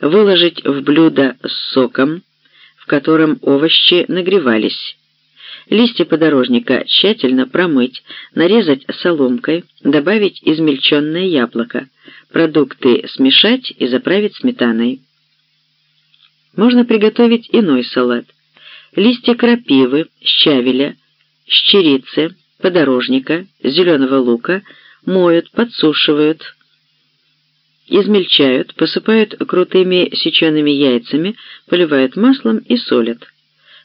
выложить в блюдо с соком, в котором овощи нагревались. Листья подорожника тщательно промыть, нарезать соломкой, добавить измельченное яблоко, продукты смешать и заправить сметаной. Можно приготовить иной салат. Листья крапивы, щавеля, щерицы, подорожника, зеленого лука моют, подсушивают, измельчают, посыпают крутыми сечеными яйцами, поливают маслом и солят.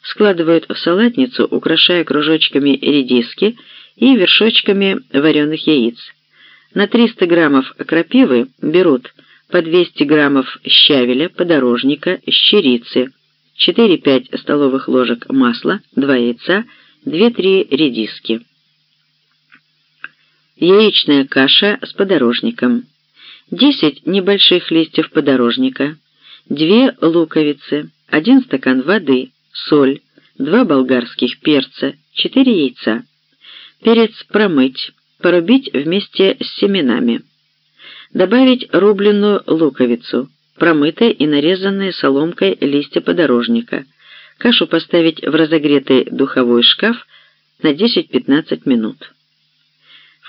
Складывают в салатницу, украшая кружочками редиски и вершочками вареных яиц. На 300 граммов крапивы берут по 200 граммов щавеля, подорожника, щерицы, 4-5 столовых ложек масла, 2 яйца, 2-3 редиски. Яичная каша с подорожником. 10 небольших листьев подорожника, 2 луковицы, 1 стакан воды, соль, 2 болгарских перца, 4 яйца. Перец промыть, порубить вместе с семенами. Добавить рубленную луковицу, промытые и нарезанные соломкой листья подорожника. Кашу поставить в разогретый духовой шкаф на 10-15 минут.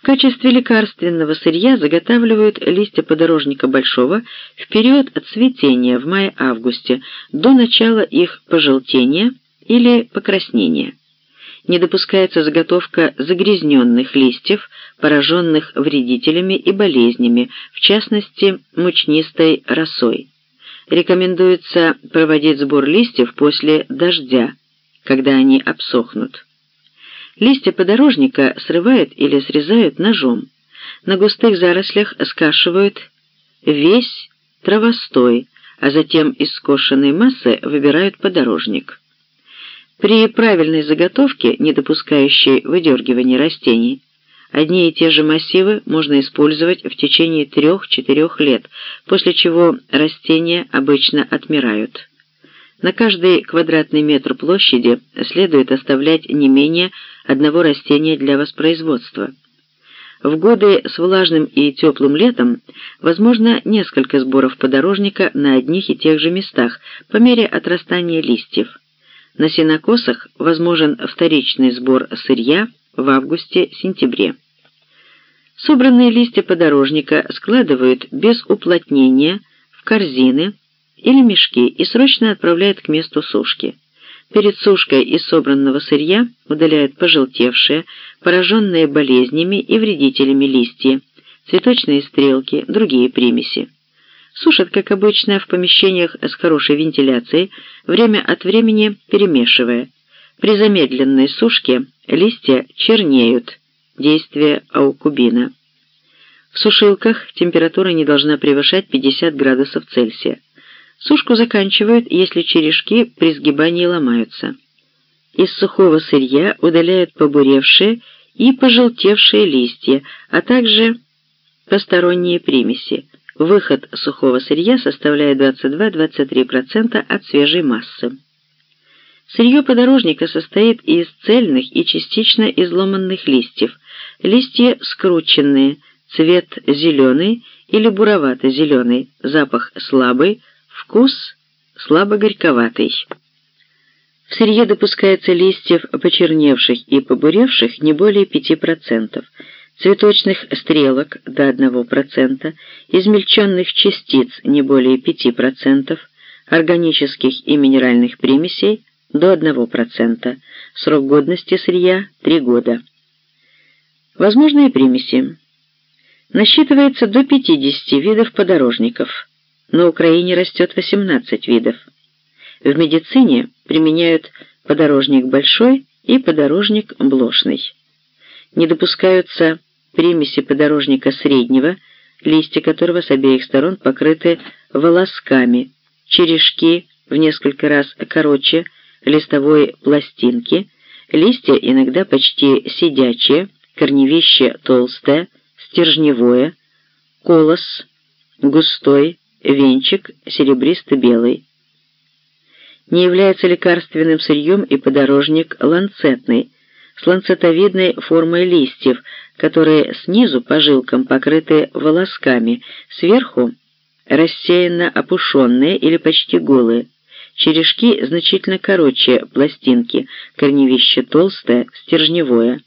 В качестве лекарственного сырья заготавливают листья подорожника большого в период цветения в мае-августе до начала их пожелтения или покраснения. Не допускается заготовка загрязненных листьев, пораженных вредителями и болезнями, в частности, мучнистой росой. Рекомендуется проводить сбор листьев после дождя, когда они обсохнут. Листья подорожника срывают или срезают ножом. На густых зарослях скашивают весь травостой, а затем из скошенной массы выбирают подорожник. При правильной заготовке, не допускающей выдергивания растений, одни и те же массивы можно использовать в течение 3-4 лет, после чего растения обычно отмирают. На каждый квадратный метр площади следует оставлять не менее одного растения для воспроизводства. В годы с влажным и теплым летом возможно несколько сборов подорожника на одних и тех же местах по мере отрастания листьев. На сенокосах возможен вторичный сбор сырья в августе-сентябре. Собранные листья подорожника складывают без уплотнения в корзины, или мешки и срочно отправляют к месту сушки. Перед сушкой из собранного сырья удаляют пожелтевшие, пораженные болезнями и вредителями листья, цветочные стрелки, другие примеси. Сушат, как обычно, в помещениях с хорошей вентиляцией, время от времени перемешивая. При замедленной сушке листья чернеют, действие аукубина. В сушилках температура не должна превышать 50 градусов Цельсия. Сушку заканчивают, если черешки при сгибании ломаются. Из сухого сырья удаляют побуревшие и пожелтевшие листья, а также посторонние примеси. Выход сухого сырья составляет 22-23% от свежей массы. Сырье подорожника состоит из цельных и частично изломанных листьев. Листья скрученные, цвет зеленый или буровато-зеленый, запах слабый, Вкус слабо-горьковатый. В сырье допускается листьев почерневших и побуревших не более 5%, цветочных стрелок до 1%, измельченных частиц не более 5%, органических и минеральных примесей до 1%, срок годности сырья – 3 года. Возможные примеси. Насчитывается до 50 видов подорожников – на Украине растет 18 видов. В медицине применяют подорожник большой и подорожник блошный. Не допускаются примеси подорожника среднего, листья которого с обеих сторон покрыты волосками, черешки в несколько раз короче листовой пластинки, листья иногда почти сидячие, корневище толстое, стержневое, колос густой, венчик серебристо-белый. Не является лекарственным сырьем и подорожник ланцетный, с ланцетовидной формой листьев, которые снизу по жилкам покрыты волосками, сверху рассеянно опушенные или почти голые. Черешки значительно короче пластинки, корневище толстое, стержневое.